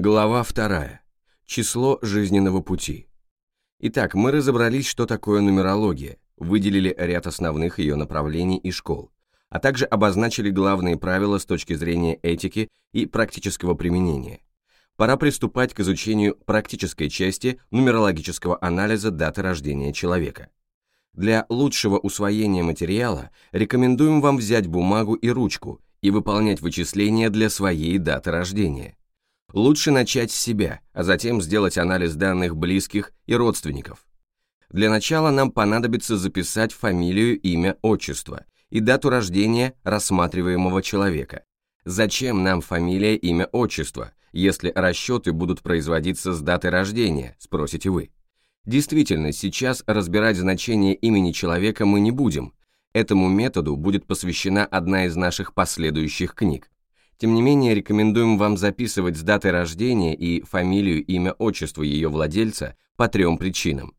Глава 2. Число жизненного пути. Итак, мы разобрались, что такое нумерология, выделили ряд основных ее направлений и школ, а также обозначили главные правила с точки зрения этики и практического применения. Пора приступать к изучению практической части нумерологического анализа даты рождения человека. Для лучшего усвоения материала рекомендуем вам взять бумагу и ручку и выполнять вычисления для своей даты рождения. Лучше начать с себя, а затем сделать анализ данных близких и родственников. Для начала нам понадобится записать фамилию, имя, отчество и дату рождения рассматриваемого человека. Зачем нам фамилия, имя, отчество, если расчеты будут производиться с даты рождения, спросите вы. Действительно, сейчас разбирать значение имени человека мы не будем. Этому методу будет посвящена одна из наших последующих книг. Тем не менее, рекомендуем вам записывать с даты рождения и фамилию, имя, отчество ее владельца по трем причинам.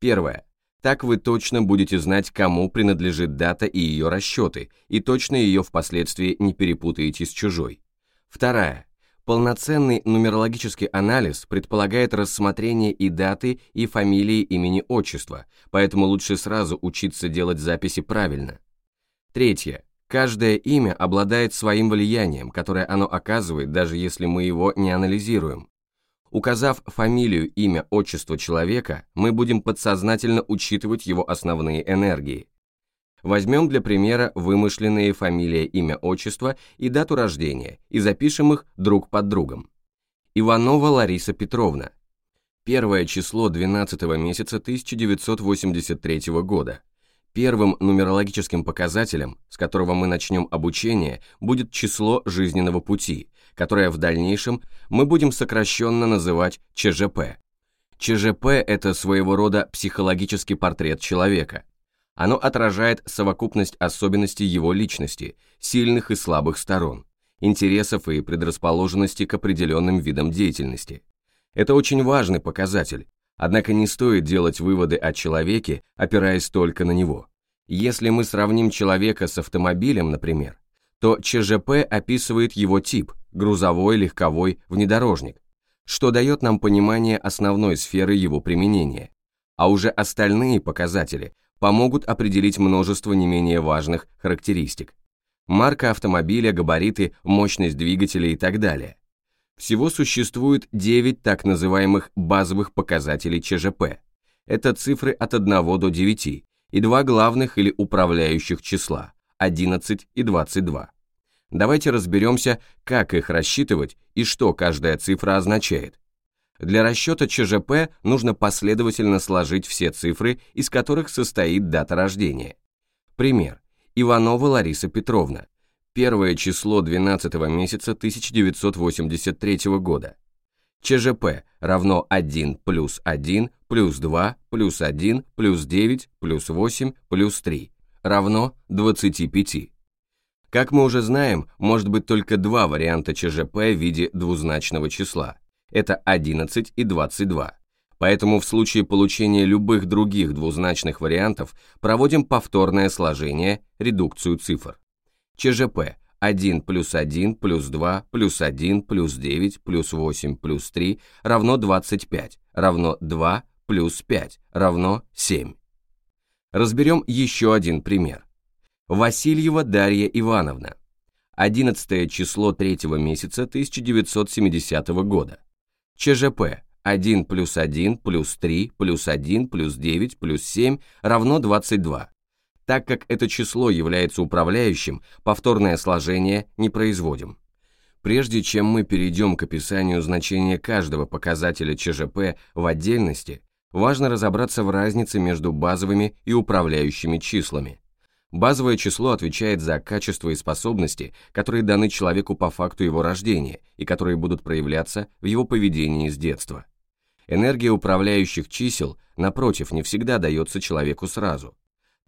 Первое. Так вы точно будете знать, кому принадлежит дата и ее расчеты, и точно ее впоследствии не перепутаете с чужой. Вторая. Полноценный нумерологический анализ предполагает рассмотрение и даты, и фамилии, имени, отчества, поэтому лучше сразу учиться делать записи правильно. Третье. Каждое имя обладает своим влиянием, которое оно оказывает, даже если мы его не анализируем. Указав фамилию, имя, отчество человека, мы будем подсознательно учитывать его основные энергии. Возьмем для примера вымышленные фамилия, имя, отчество и дату рождения и запишем их друг под другом. Иванова Лариса Петровна. Первое число 12 месяца 1983 года. Первым нумерологическим показателем, с которого мы начнем обучение, будет число жизненного пути, которое в дальнейшем мы будем сокращенно называть ЧЖП. ЧЖП – это своего рода психологический портрет человека. Оно отражает совокупность особенностей его личности, сильных и слабых сторон, интересов и предрасположенности к определенным видам деятельности. Это очень важный показатель, Однако не стоит делать выводы о человеке, опираясь только на него. Если мы сравним человека с автомобилем, например, то ЧЖП описывает его тип – грузовой, легковой, внедорожник, что дает нам понимание основной сферы его применения. А уже остальные показатели помогут определить множество не менее важных характеристик. Марка автомобиля, габариты, мощность двигателя и так далее. Всего существует 9 так называемых базовых показателей ЧЖП. Это цифры от 1 до 9 и два главных или управляющих числа – 11 и 22. Давайте разберемся, как их рассчитывать и что каждая цифра означает. Для расчета ЧЖП нужно последовательно сложить все цифры, из которых состоит дата рождения. Пример. Иванова Лариса Петровна, первое число 12 месяца 1983 года. ЧЖП равно 1 плюс 1 плюс 2 плюс 1 плюс 9 плюс 8 плюс 3 равно 25. Как мы уже знаем, может быть только два варианта ЧЖП в виде двузначного числа. Это 11 и 22. Поэтому в случае получения любых других двузначных вариантов проводим повторное сложение, редукцию цифр. ЧЖП 1 плюс 1 плюс 2 плюс 1 плюс 9 плюс 8 плюс 3 равно 25, равно 2 плюс 5 равно 7. Разберем еще один пример. Васильева Дарья Ивановна. 11 число 3 месяца 1970 года. ЧЖП 1 плюс 1 плюс 3 плюс 1 плюс 9 плюс 7 равно 22. Так как это число является управляющим, повторное сложение не производим. Прежде чем мы перейдем к описанию значения каждого показателя ЧЖП в отдельности, важно разобраться в разнице между базовыми и управляющими числами. Базовое число отвечает за качество и способности, которые даны человеку по факту его рождения и которые будут проявляться в его поведении с детства. Энергия управляющих чисел, напротив, не всегда дается человеку сразу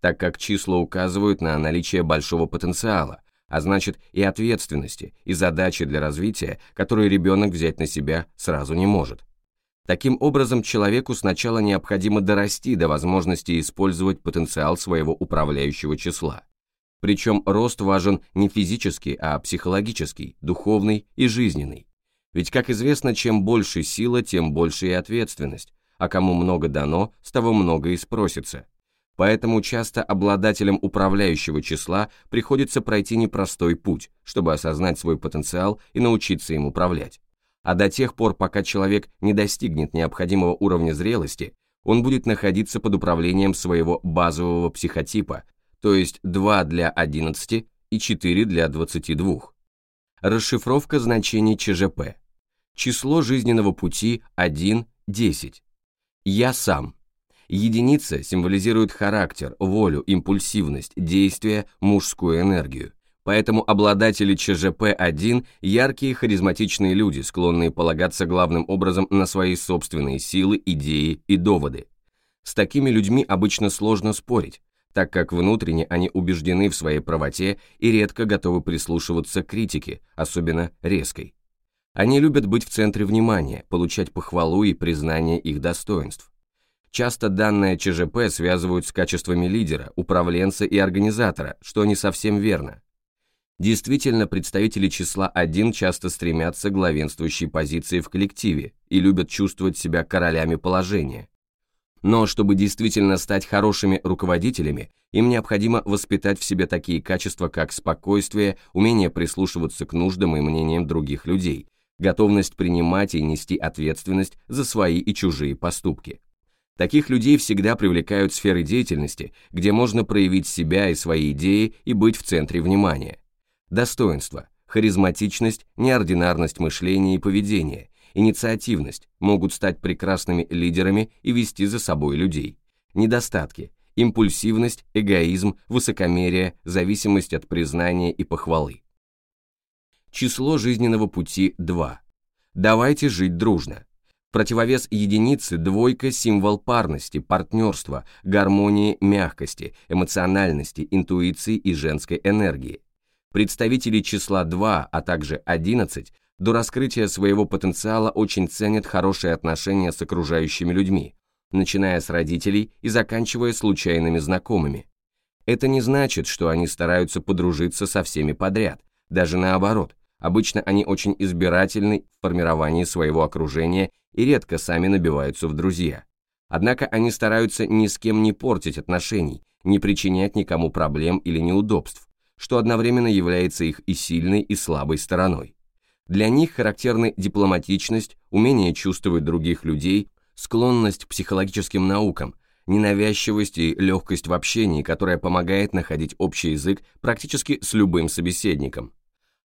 так как числа указывают на наличие большого потенциала, а значит и ответственности, и задачи для развития, которые ребенок взять на себя сразу не может. Таким образом, человеку сначала необходимо дорасти до возможности использовать потенциал своего управляющего числа. Причем рост важен не физический, а психологический, духовный и жизненный. Ведь, как известно, чем больше сила, тем больше и ответственность, а кому много дано, с того много и спросится. Поэтому часто обладателям управляющего числа приходится пройти непростой путь, чтобы осознать свой потенциал и научиться им управлять. А до тех пор, пока человек не достигнет необходимого уровня зрелости, он будет находиться под управлением своего базового психотипа, то есть 2 для 11 и 4 для 22. Расшифровка значений ЧЖП. Число жизненного пути 1, 10. Я сам. Единица символизирует характер, волю, импульсивность, действие, мужскую энергию. Поэтому обладатели ЧЖП-1 – яркие харизматичные люди, склонные полагаться главным образом на свои собственные силы, идеи и доводы. С такими людьми обычно сложно спорить, так как внутренне они убеждены в своей правоте и редко готовы прислушиваться к критике, особенно резкой. Они любят быть в центре внимания, получать похвалу и признание их достоинств. Часто данное ЧЖП связывают с качествами лидера, управленца и организатора, что не совсем верно. Действительно, представители числа 1 часто стремятся к главенствующей позиции в коллективе и любят чувствовать себя королями положения. Но чтобы действительно стать хорошими руководителями, им необходимо воспитать в себе такие качества, как спокойствие, умение прислушиваться к нуждам и мнениям других людей, готовность принимать и нести ответственность за свои и чужие поступки. Таких людей всегда привлекают сферы деятельности, где можно проявить себя и свои идеи и быть в центре внимания. Достоинства, харизматичность, неординарность мышления и поведения, инициативность могут стать прекрасными лидерами и вести за собой людей. Недостатки – импульсивность, эгоизм, высокомерие, зависимость от признания и похвалы. Число жизненного пути 2. Давайте жить дружно. Противовес единицы двойка – символ парности, партнерства, гармонии, мягкости, эмоциональности, интуиции и женской энергии. Представители числа 2, а также 11 до раскрытия своего потенциала очень ценят хорошие отношения с окружающими людьми, начиная с родителей и заканчивая случайными знакомыми. Это не значит, что они стараются подружиться со всеми подряд, даже наоборот. Обычно они очень избирательны в формировании своего окружения и редко сами набиваются в друзья. Однако они стараются ни с кем не портить отношений, не причинять никому проблем или неудобств, что одновременно является их и сильной, и слабой стороной. Для них характерны дипломатичность, умение чувствовать других людей, склонность к психологическим наукам, ненавязчивость и легкость в общении, которая помогает находить общий язык практически с любым собеседником.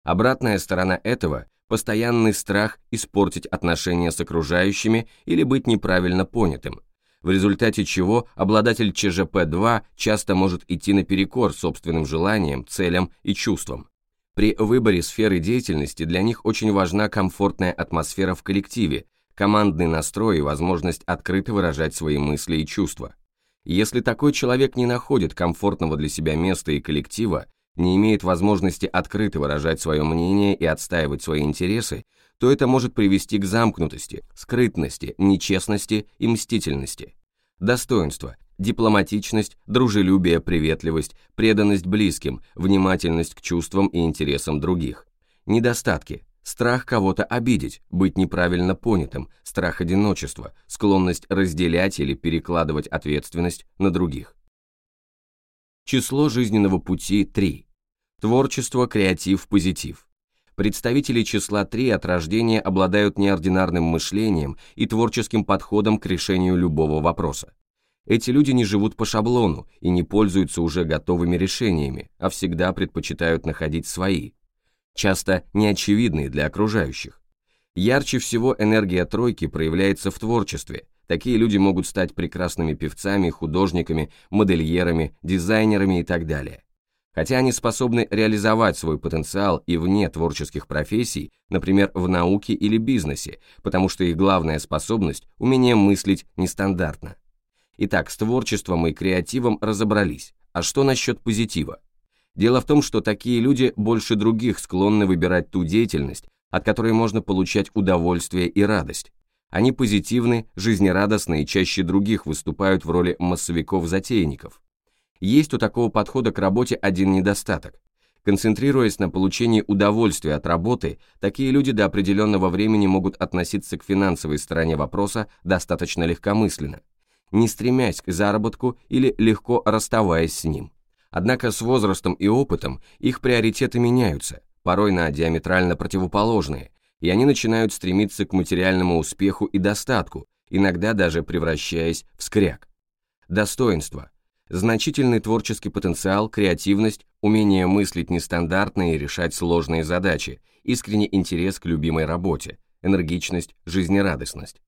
Обратная сторона этого – постоянный страх испортить отношения с окружающими или быть неправильно понятым, в результате чего обладатель ЧЖП-2 часто может идти наперекор собственным желаниям, целям и чувствам. При выборе сферы деятельности для них очень важна комфортная атмосфера в коллективе, командный настрой и возможность открыто выражать свои мысли и чувства. Если такой человек не находит комфортного для себя места и коллектива, не имеет возможности открыто выражать свое мнение и отстаивать свои интересы, то это может привести к замкнутости, скрытности, нечестности и мстительности. Достоинства – дипломатичность, дружелюбие, приветливость, преданность близким, внимательность к чувствам и интересам других. Недостатки – страх кого-то обидеть, быть неправильно понятым, страх одиночества, склонность разделять или перекладывать ответственность на других. Число жизненного пути – 3. Творчество, креатив, позитив. Представители числа 3 от рождения обладают неординарным мышлением и творческим подходом к решению любого вопроса. Эти люди не живут по шаблону и не пользуются уже готовыми решениями, а всегда предпочитают находить свои, часто неочевидные для окружающих. Ярче всего энергия тройки проявляется в творчестве. Такие люди могут стать прекрасными певцами, художниками, модельерами, дизайнерами и так далее. Хотя они способны реализовать свой потенциал и вне творческих профессий, например, в науке или бизнесе, потому что их главная способность – умение мыслить нестандартно. Итак, с творчеством и креативом разобрались. А что насчет позитива? Дело в том, что такие люди больше других склонны выбирать ту деятельность, от которой можно получать удовольствие и радость. Они позитивны, жизнерадостны и чаще других выступают в роли массовиков-затейников. Есть у такого подхода к работе один недостаток. Концентрируясь на получении удовольствия от работы, такие люди до определенного времени могут относиться к финансовой стороне вопроса достаточно легкомысленно, не стремясь к заработку или легко расставаясь с ним. Однако с возрастом и опытом их приоритеты меняются, порой на диаметрально противоположные, и они начинают стремиться к материальному успеху и достатку, иногда даже превращаясь в скряг. Достоинство. Значительный творческий потенциал, креативность, умение мыслить нестандартно и решать сложные задачи, искренний интерес к любимой работе, энергичность, жизнерадостность.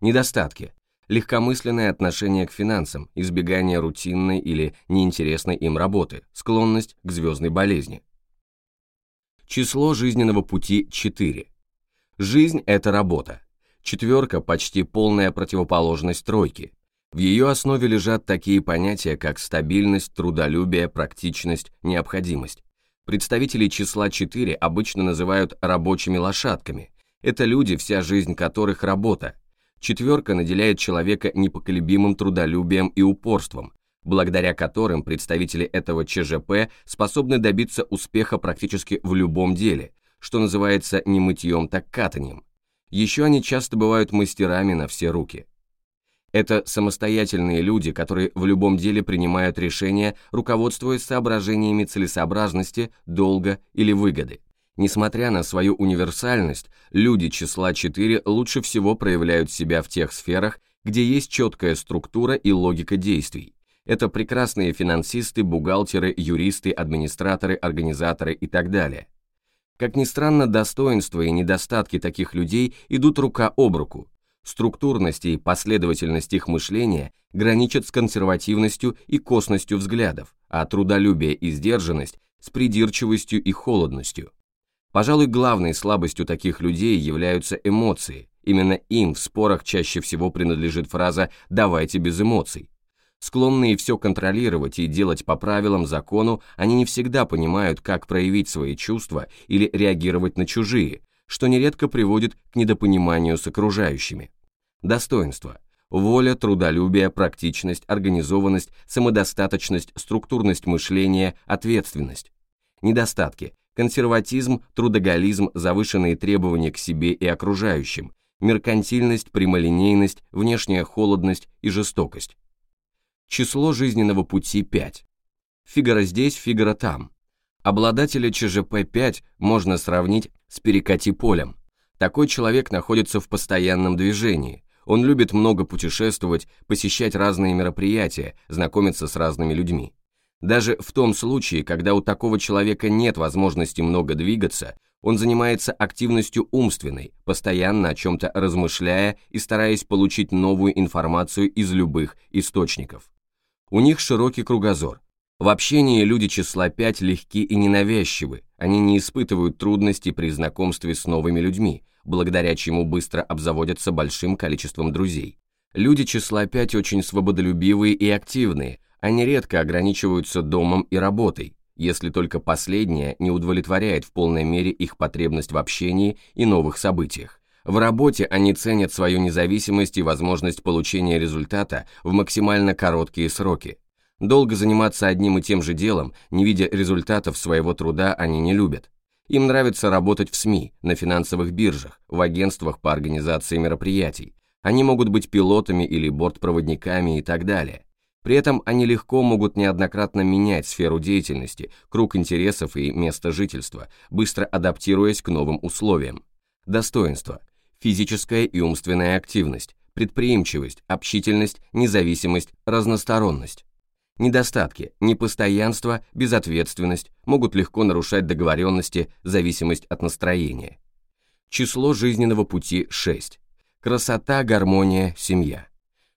Недостатки. Легкомысленное отношение к финансам, избегание рутинной или неинтересной им работы, склонность к звездной болезни. Число жизненного пути 4. Жизнь – это работа. Четверка – почти полная противоположность тройки. В ее основе лежат такие понятия, как стабильность, трудолюбие, практичность, необходимость. Представителей числа 4 обычно называют рабочими лошадками. Это люди, вся жизнь которых – работа. Четверка наделяет человека непоколебимым трудолюбием и упорством, благодаря которым представители этого ЧЖП способны добиться успеха практически в любом деле, что называется не мытьем, так катанием. Еще они часто бывают мастерами на все руки. Это самостоятельные люди, которые в любом деле принимают решения, руководствуясь соображениями целесообразности, долга или выгоды. Несмотря на свою универсальность, люди числа 4 лучше всего проявляют себя в тех сферах, где есть четкая структура и логика действий. Это прекрасные финансисты, бухгалтеры, юристы, администраторы, организаторы и так далее. Как ни странно, достоинства и недостатки таких людей идут рука об руку. Структурность и последовательность их мышления граничат с консервативностью и косностью взглядов, а трудолюбие и сдержанность с придирчивостью и холодностью. Пожалуй, главной слабостью таких людей являются эмоции. Именно им в спорах чаще всего принадлежит фраза «давайте без эмоций». Склонные все контролировать и делать по правилам, закону, они не всегда понимают, как проявить свои чувства или реагировать на чужие, что нередко приводит к недопониманию с окружающими. Достоинство. Воля, трудолюбие, практичность, организованность, самодостаточность, структурность мышления, ответственность. Недостатки. Консерватизм, трудоголизм, завышенные требования к себе и окружающим, меркантильность, прямолинейность, внешняя холодность и жестокость. Число жизненного пути 5. Фигаро здесь, Фигаро там. Обладателя ЧЖП-5 можно сравнить с перекати-полем. Такой человек находится в постоянном движении. Он любит много путешествовать, посещать разные мероприятия, знакомиться с разными людьми. Даже в том случае, когда у такого человека нет возможности много двигаться, он занимается активностью умственной, постоянно о чем-то размышляя и стараясь получить новую информацию из любых источников. У них широкий кругозор. В общении люди числа 5 легки и ненавязчивы, они не испытывают трудностей при знакомстве с новыми людьми, благодаря чему быстро обзаводятся большим количеством друзей. Люди числа 5 очень свободолюбивые и активные, они редко ограничиваются домом и работой, если только последнее не удовлетворяет в полной мере их потребность в общении и новых событиях. В работе они ценят свою независимость и возможность получения результата в максимально короткие сроки. Долго заниматься одним и тем же делом, не видя результатов своего труда, они не любят. Им нравится работать в СМИ, на финансовых биржах, в агентствах по организации мероприятий. Они могут быть пилотами или бортпроводниками и так далее. При этом они легко могут неоднократно менять сферу деятельности, круг интересов и место жительства, быстро адаптируясь к новым условиям. Достоинство – физическая и умственная активность, предприимчивость, общительность, независимость, разносторонность. Недостатки, непостоянство, безответственность могут легко нарушать договоренности, зависимость от настроения. Число жизненного пути 6. Красота, гармония, семья.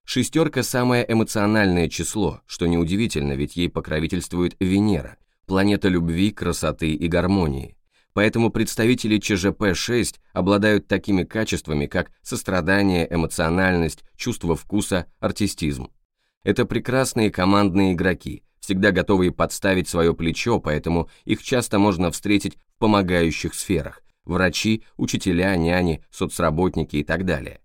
Шестерка – самое эмоциональное число, что неудивительно, ведь ей покровительствует Венера, планета любви, красоты и гармонии. Поэтому представители ЧЖП-6 обладают такими качествами, как сострадание, эмоциональность, чувство вкуса, артистизм. Это прекрасные командные игроки, всегда готовые подставить свое плечо, поэтому их часто можно встретить в помогающих сферах – врачи, учителя, няни, соцработники и так далее.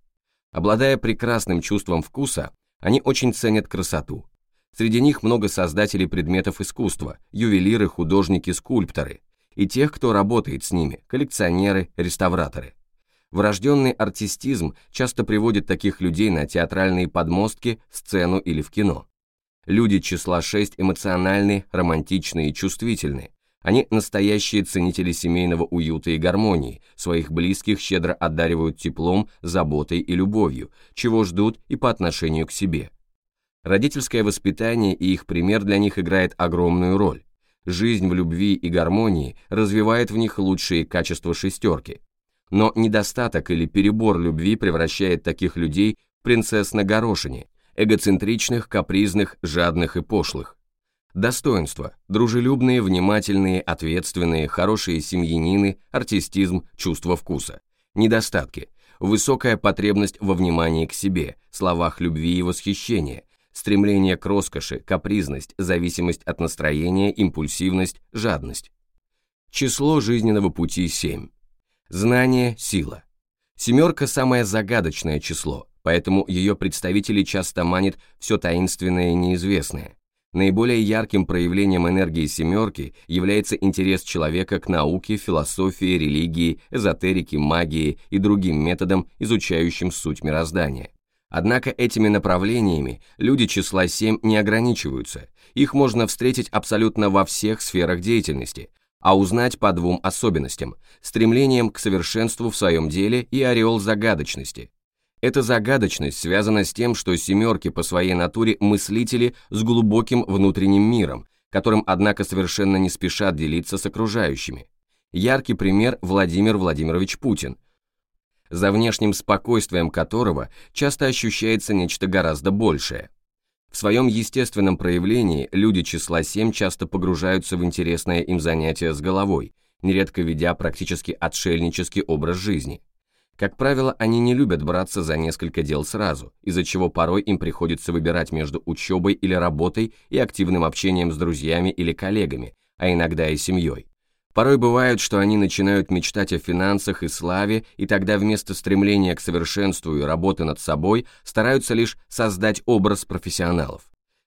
Обладая прекрасным чувством вкуса, они очень ценят красоту. Среди них много создателей предметов искусства, ювелиры, художники, скульпторы, и тех, кто работает с ними, коллекционеры, реставраторы. Врожденный артистизм часто приводит таких людей на театральные подмостки, сцену или в кино. Люди числа 6 эмоциональны, романтичны и чувствительны. Они настоящие ценители семейного уюта и гармонии, своих близких щедро одаривают теплом, заботой и любовью, чего ждут и по отношению к себе. Родительское воспитание и их пример для них играет огромную роль. Жизнь в любви и гармонии развивает в них лучшие качества шестерки, но недостаток или перебор любви превращает таких людей в принцесс на горошине, эгоцентричных, капризных, жадных и пошлых. Достоинства – дружелюбные, внимательные, ответственные, хорошие семьянины, артистизм, чувство вкуса. Недостатки – высокая потребность во внимании к себе, словах любви и восхищения, стремление к роскоши, капризность, зависимость от настроения, импульсивность, жадность. Число жизненного пути 7. Знание – сила. Семерка – самое загадочное число, поэтому ее представители часто манит все таинственное и неизвестное. Наиболее ярким проявлением энергии семерки является интерес человека к науке, философии, религии, эзотерике, магии и другим методам, изучающим суть мироздания. Однако этими направлениями люди числа 7 не ограничиваются, их можно встретить абсолютно во всех сферах деятельности, а узнать по двум особенностям – стремлением к совершенству в своем деле и ореол загадочности. Эта загадочность связана с тем, что семерки по своей натуре мыслители с глубоким внутренним миром, которым, однако, совершенно не спешат делиться с окружающими. Яркий пример Владимир Владимирович Путин, за внешним спокойствием которого часто ощущается нечто гораздо большее. В своем естественном проявлении люди числа 7 часто погружаются в интересное им занятие с головой, нередко ведя практически отшельнический образ жизни. Как правило, они не любят браться за несколько дел сразу, из-за чего порой им приходится выбирать между учебой или работой и активным общением с друзьями или коллегами, а иногда и семьей. Порой бывает, что они начинают мечтать о финансах и славе, и тогда вместо стремления к совершенству и работы над собой стараются лишь создать образ профессионалов.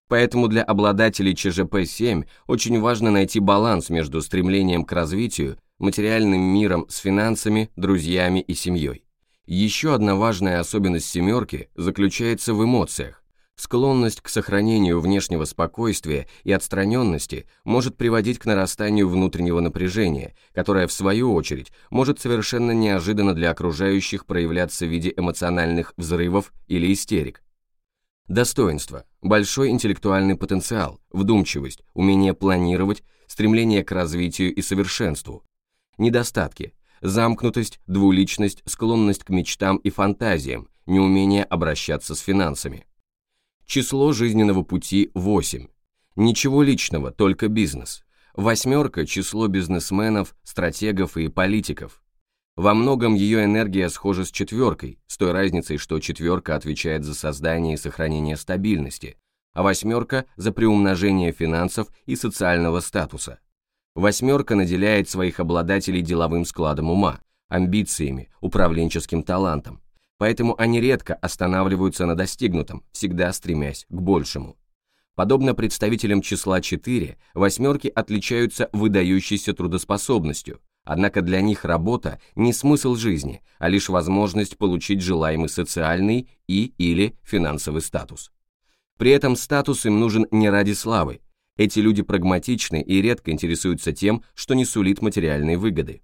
Поэтому для обладателей ЧЖП-7 очень важно найти баланс между стремлением к развитию, материальным миром с финансами, друзьями и семьей. Еще одна важная особенность семерки заключается в эмоциях. Склонность к сохранению внешнего спокойствия и отстраненности может приводить к нарастанию внутреннего напряжения, которое, в свою очередь, может совершенно неожиданно для окружающих проявляться в виде эмоциональных взрывов или истерик. Достоинство, большой интеллектуальный потенциал, вдумчивость, умение планировать, стремление к развитию и совершенству. Недостатки, замкнутость, двуличность, склонность к мечтам и фантазиям, неумение обращаться с финансами. Число жизненного пути 8. Ничего личного, только бизнес. Восьмерка – число бизнесменов, стратегов и политиков. Во многом ее энергия схожа с четверкой, с той разницей, что четверка отвечает за создание и сохранение стабильности, а восьмерка – за приумножение финансов и социального статуса. Восьмерка наделяет своих обладателей деловым складом ума, амбициями, управленческим талантом поэтому они редко останавливаются на достигнутом, всегда стремясь к большему. Подобно представителям числа 4, восьмерки отличаются выдающейся трудоспособностью, однако для них работа не смысл жизни, а лишь возможность получить желаемый социальный и или финансовый статус. При этом статус им нужен не ради славы, эти люди прагматичны и редко интересуются тем, что не сулит материальной выгоды.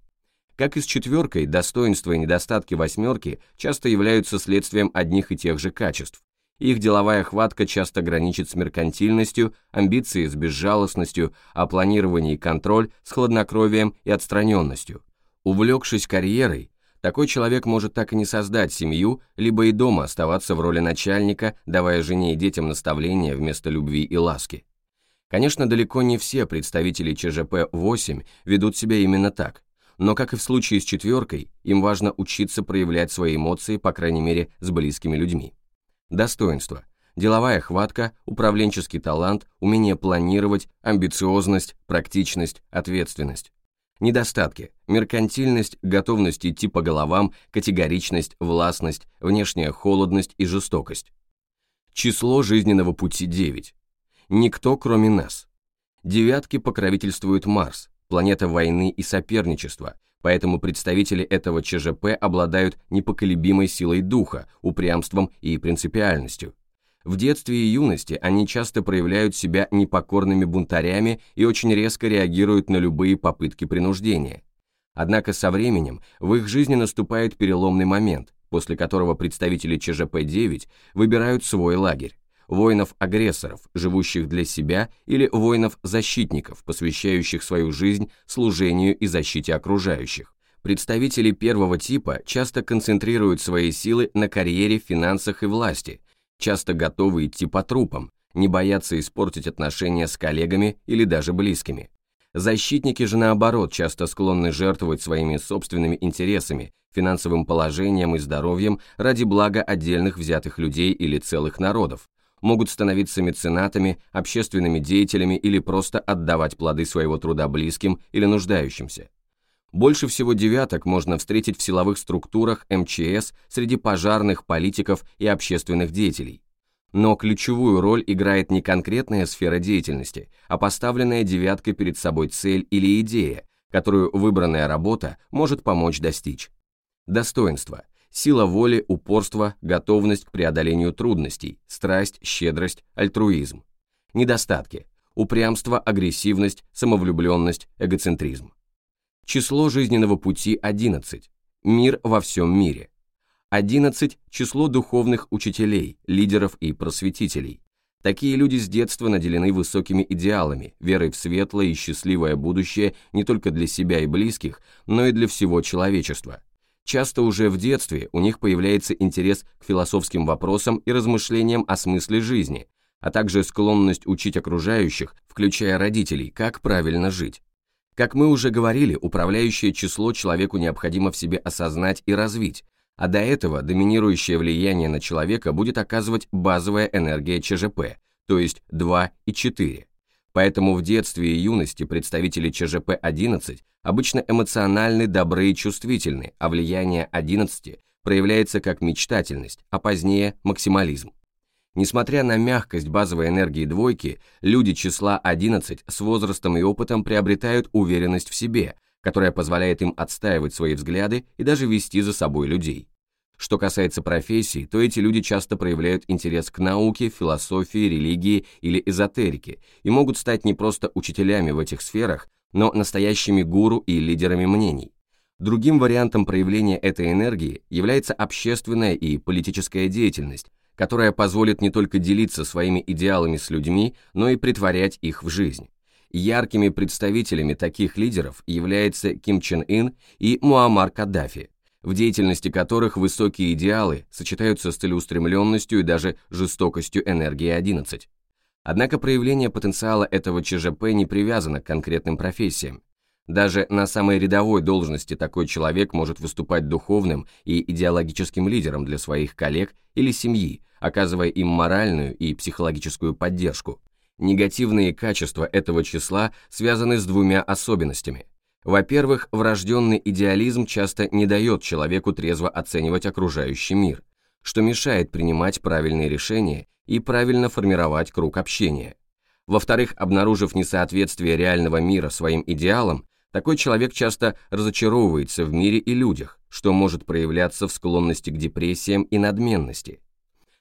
Как и с четверкой, достоинства и недостатки восьмерки часто являются следствием одних и тех же качеств. Их деловая хватка часто граничит с меркантильностью, амбиции с безжалостностью, а планирование и контроль с хладнокровием и отстраненностью. Увлекшись карьерой, такой человек может так и не создать семью, либо и дома оставаться в роли начальника, давая жене и детям наставления вместо любви и ласки. Конечно, далеко не все представители ЧЖП-8 ведут себя именно так но, как и в случае с четверкой, им важно учиться проявлять свои эмоции, по крайней мере, с близкими людьми. Достоинство. Деловая хватка, управленческий талант, умение планировать, амбициозность, практичность, ответственность. Недостатки. Меркантильность, готовность идти по головам, категоричность, властность, внешняя холодность и жестокость. Число жизненного пути 9. Никто, кроме нас. Девятки покровительствует Марс, планета войны и соперничества, поэтому представители этого ЧЖП обладают непоколебимой силой духа, упрямством и принципиальностью. В детстве и юности они часто проявляют себя непокорными бунтарями и очень резко реагируют на любые попытки принуждения. Однако со временем в их жизни наступает переломный момент, после которого представители ЧЖП-9 выбирают свой лагерь воинов-агрессоров, живущих для себя, или воинов-защитников, посвящающих свою жизнь служению и защите окружающих. Представители первого типа часто концентрируют свои силы на карьере, финансах и власти, часто готовы идти по трупам, не боятся испортить отношения с коллегами или даже близкими. Защитники же наоборот часто склонны жертвовать своими собственными интересами, финансовым положением и здоровьем ради блага отдельных взятых людей или целых народов, могут становиться меценатами, общественными деятелями или просто отдавать плоды своего труда близким или нуждающимся. Больше всего девяток можно встретить в силовых структурах МЧС среди пожарных, политиков и общественных деятелей. Но ключевую роль играет не конкретная сфера деятельности, а поставленная девяткой перед собой цель или идея, которую выбранная работа может помочь достичь. Достоинство – сила воли, упорство, готовность к преодолению трудностей, страсть, щедрость, альтруизм. Недостатки – упрямство, агрессивность, самовлюбленность, эгоцентризм. Число жизненного пути 11. Мир во всем мире. 11 – число духовных учителей, лидеров и просветителей. Такие люди с детства наделены высокими идеалами, верой в светлое и счастливое будущее не только для себя и близких, но и для всего человечества. Часто уже в детстве у них появляется интерес к философским вопросам и размышлениям о смысле жизни, а также склонность учить окружающих, включая родителей, как правильно жить. Как мы уже говорили, управляющее число человеку необходимо в себе осознать и развить, а до этого доминирующее влияние на человека будет оказывать базовая энергия ЧЖП, то есть 2 и 4. Поэтому в детстве и юности представители ЧЖП-11 обычно эмоциональны, добры и чувствительны, а влияние 11 проявляется как мечтательность, а позднее максимализм. Несмотря на мягкость базовой энергии двойки, люди числа 11 с возрастом и опытом приобретают уверенность в себе, которая позволяет им отстаивать свои взгляды и даже вести за собой людей. Что касается профессий, то эти люди часто проявляют интерес к науке, философии, религии или эзотерике и могут стать не просто учителями в этих сферах, но настоящими гуру и лидерами мнений. Другим вариантом проявления этой энергии является общественная и политическая деятельность, которая позволит не только делиться своими идеалами с людьми, но и притворять их в жизнь. Яркими представителями таких лидеров являются Ким Чен Ын и Муаммар Каддафи, в деятельности которых высокие идеалы сочетаются с целеустремленностью и даже жестокостью энергии 11. Однако проявление потенциала этого ЧЖП не привязано к конкретным профессиям. Даже на самой рядовой должности такой человек может выступать духовным и идеологическим лидером для своих коллег или семьи, оказывая им моральную и психологическую поддержку. Негативные качества этого числа связаны с двумя особенностями. Во-первых, врожденный идеализм часто не дает человеку трезво оценивать окружающий мир, что мешает принимать правильные решения и правильно формировать круг общения. Во-вторых, обнаружив несоответствие реального мира своим идеалам, такой человек часто разочаровывается в мире и людях, что может проявляться в склонности к депрессиям и надменности.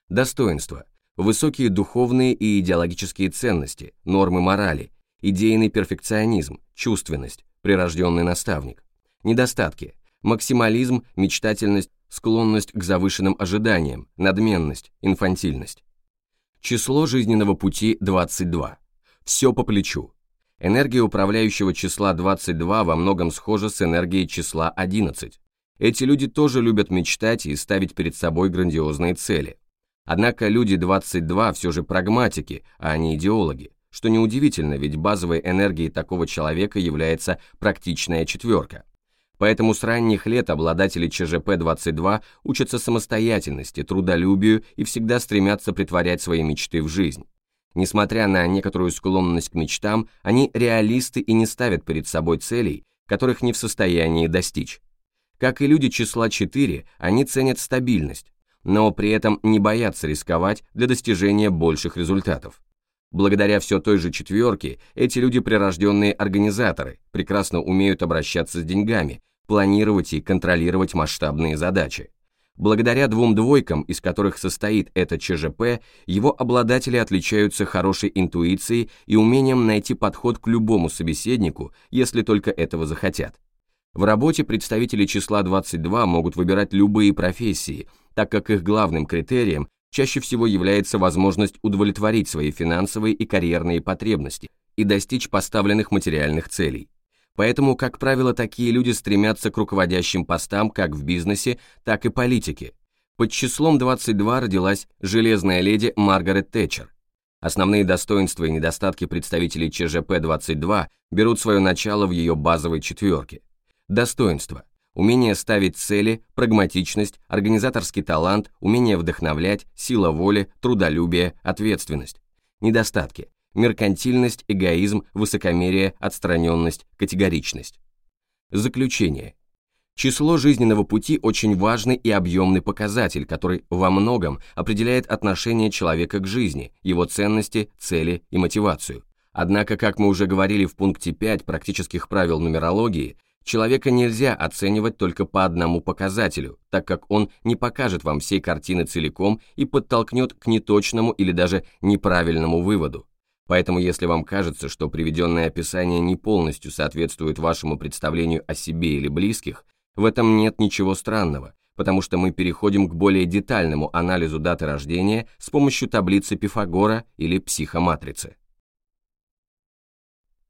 Достоинство высокие духовные и идеологические ценности, нормы морали, идейный перфекционизм, чувственность, прирожденный наставник. Недостатки – максимализм, мечтательность, склонность к завышенным ожиданиям, надменность, инфантильность. Число жизненного пути 22. Все по плечу. Энергия управляющего числа 22 во многом схожа с энергией числа 11. Эти люди тоже любят мечтать и ставить перед собой грандиозные цели. Однако люди 22 все же прагматики, а не идеологи, что неудивительно, ведь базовой энергией такого человека является практичная четверка. Поэтому с ранних лет обладатели ЧЖП-22 учатся самостоятельности, трудолюбию и всегда стремятся притворять свои мечты в жизнь. Несмотря на некоторую склонность к мечтам, они реалисты и не ставят перед собой целей, которых не в состоянии достичь. Как и люди числа 4, они ценят стабильность, но при этом не боятся рисковать для достижения больших результатов. Благодаря все той же четверке, эти люди прирожденные организаторы, прекрасно умеют обращаться с деньгами, планировать и контролировать масштабные задачи. Благодаря двум двойкам, из которых состоит это ЧЖП, его обладатели отличаются хорошей интуицией и умением найти подход к любому собеседнику, если только этого захотят. В работе представители числа 22 могут выбирать любые профессии, так как их главным критерием чаще всего является возможность удовлетворить свои финансовые и карьерные потребности и достичь поставленных материальных целей. Поэтому, как правило, такие люди стремятся к руководящим постам как в бизнесе, так и политике. Под числом 22 родилась железная леди Маргарет Тэтчер. Основные достоинства и недостатки представителей ЧЖП-22 берут свое начало в ее базовой четверке. Достоинства умение ставить цели, прагматичность, организаторский талант, умение вдохновлять, сила воли, трудолюбие, ответственность. Недостатки. Меркантильность, эгоизм, высокомерие, отстраненность, категоричность. Заключение. Число жизненного пути очень важный и объемный показатель, который во многом определяет отношение человека к жизни, его ценности, цели и мотивацию. Однако, как мы уже говорили в пункте 5 практических правил нумерологии, Человека нельзя оценивать только по одному показателю, так как он не покажет вам всей картины целиком и подтолкнет к неточному или даже неправильному выводу. Поэтому если вам кажется, что приведенное описание не полностью соответствует вашему представлению о себе или близких, в этом нет ничего странного, потому что мы переходим к более детальному анализу даты рождения с помощью таблицы Пифагора или психоматрицы.